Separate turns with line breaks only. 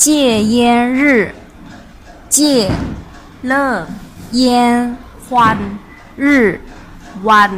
戒烟日，戒乐烟欢日晚。